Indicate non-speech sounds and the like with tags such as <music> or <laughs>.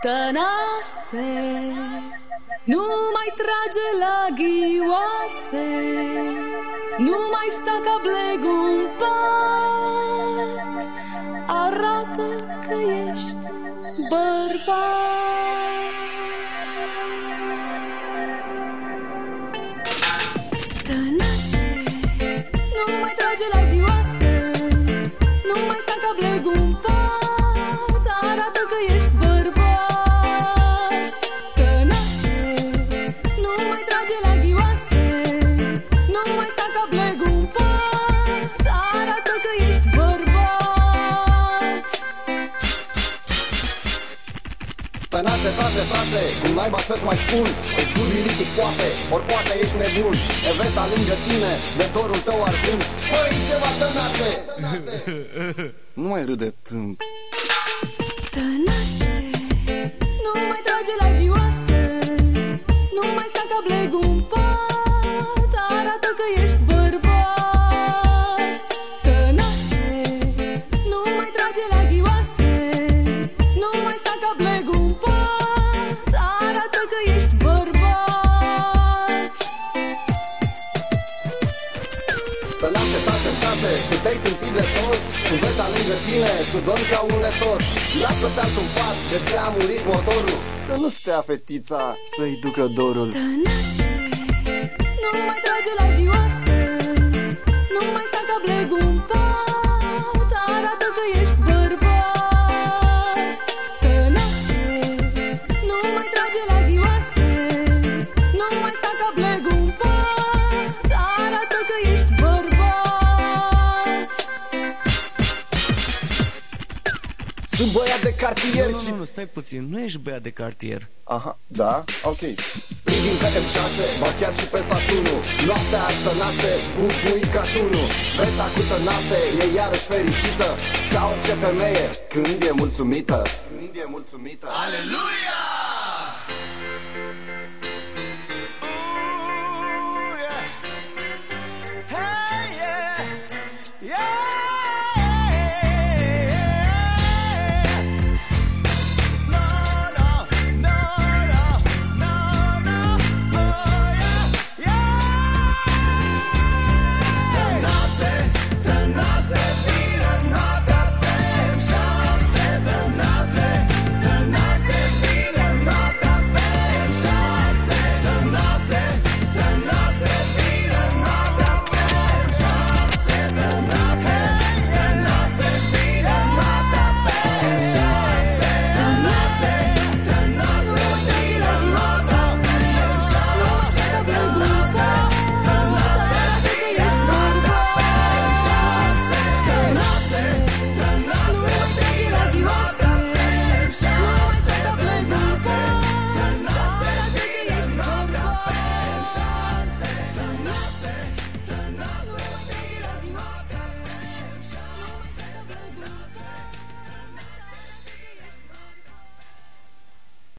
Tănase, nu mai trage la ghioase, nu mai sta ca blegul în pat, arată că ești bărbat. Tănase, tase, tase, cum naiba să-ți mai spun Ești gurilitic poate, ori poate ești nebun. Eveta lângă tine, de dorul tău arzând Păi ceva tănase <laughs> Nu mai râde tâmp Tănase, nu mai trage la ghioase, nu mai sta ca blegul în pat, tase, tu te-ai tâmpit de tot Cu veta lângă tine, tu dormi ca un netor Lasă-te altun pat, că ți-a murit motorul? Să nu stea fetița să-i ducă dorul. Tănase, nu mai trage la Sunt băiat de cartier Nu, și... nu, nu, stai puțin, nu ești băiat de cartier. Aha, da? Ok. Privim pe M6, ba chiar și pe Saturnu. Noaptea tănase, bubuica tunu Beta cu tănase, e iarăși fericită. Ca orice femeie, când e mulțumită. Când e mulțumită. Aleluia!